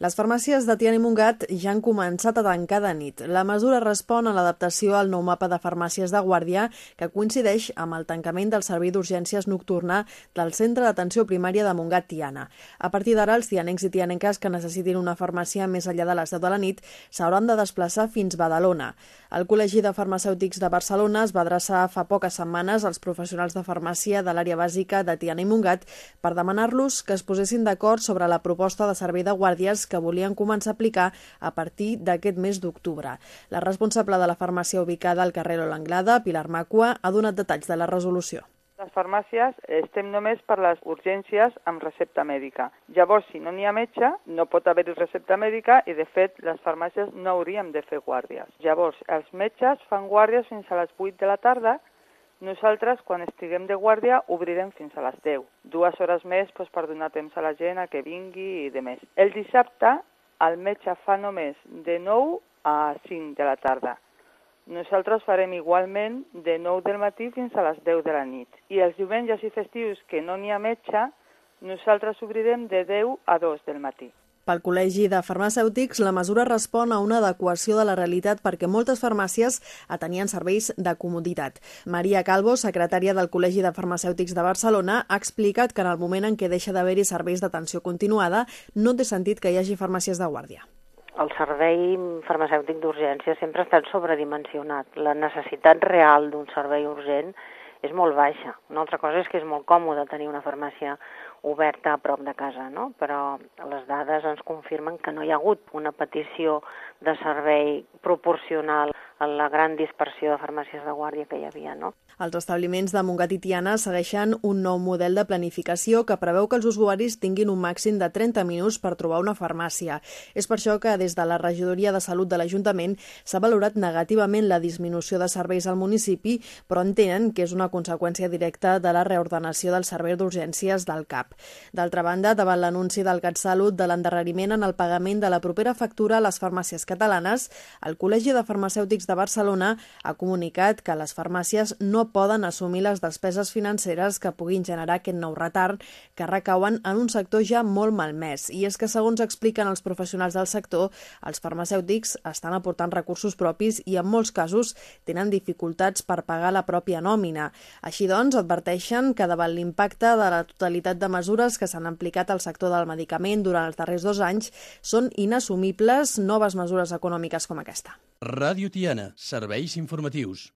Les farmàcies de Tiana i Montgat ja han començat a tancar de nit. La mesura respon a l'adaptació al nou mapa de farmàcies de guàrdia que coincideix amb el tancament del servei d'urgències nocturna del Centre d'Atenció Primària de Montgat Tiana. A partir d'ara, els tianencs i tianenques que necessitin una farmàcia més enllà de les 10 de la nit s'hauran de desplaçar fins Badalona. El Col·legi de Farmacèutics de Barcelona es va adreçar fa poques setmanes als professionals de farmàcia de l'àrea bàsica de Tiana i Montgat per demanar-los que es posessin d'acord sobre la proposta de servei de guàrdies que volien començar a aplicar a partir d'aquest mes d'octubre. La responsable de la farmàcia ubicada al carrer L'Anglada, Pilar Macua, ha donat detalls de la resolució. Les farmàcies estem només per les urgències amb recepta mèdica. Llavors, si no n'hi ha metge, no pot haver-hi recepta mèdica i, de fet, les farmàcies no hauríem de fer guàrdies. Llavors, els metges fan guàrdies fins a les 8 de la tarda nosaltres, quan estiguem de guàrdia, obrirem fins a les 10. Dues hores més doncs, per donar temps a la gent a que vingui i de més. El dissabte, el metge fa només de 9 a 5 de la tarda. Nosaltres farem igualment de 9 del matí fins a les 10 de la nit. I els diumenges i festius que no n'hi ha metge, nosaltres obrirem de 10 a 2 del matí. Pel Col·legi de Farmacèutics, la mesura respon a una adequació de la realitat perquè moltes farmàcies atenien serveis de comoditat. Maria Calvo, secretària del Col·legi de Farmacèutics de Barcelona, ha explicat que en el moment en què deixa d'haver-hi serveis d'atenció continuada no té sentit que hi hagi farmàcies de guàrdia. El servei farmacèutic d'urgència sempre ha estat sobredimensionat. La necessitat real d'un servei urgent és molt baixa. Una altra cosa és que és molt còmode tenir una farmàcia oberta a prop de casa, no? però les dades ens confirmen que no hi ha hagut una petició de servei proporcional la gran dispersió de farmàcies de guàrdia que hi havia. No? Els establiments de Montgat i Tiana segueixen un nou model de planificació que preveu que els usuaris tinguin un màxim de 30 minuts per trobar una farmàcia. És per això que des de la Regidoria de Salut de l'Ajuntament s'ha valorat negativament la disminució de serveis al municipi, però entenen que és una conseqüència directa de la reordenació del servei d'urgències del CAP. D'altra banda, davant l'anunci del CatSalut de l'endarreriment en el pagament de la propera factura a les farmàcies catalanes, el Col·legi de Farmacèutics de Barcelona ha comunicat que les farmàcies no poden assumir les despeses financeres que puguin generar aquest nou retard que recauen en un sector ja molt malmès. I és que, segons expliquen els professionals del sector, els farmacèutics estan aportant recursos propis i en molts casos tenen dificultats per pagar la pròpia nòmina. Així doncs, adverteixen que davant l'impacte de la totalitat de mesures que s'han aplicat al sector del medicament durant els darrers dos anys són inassumibles noves mesures econòmiques com aquesta. Ràdio Tiana, serveis informatius.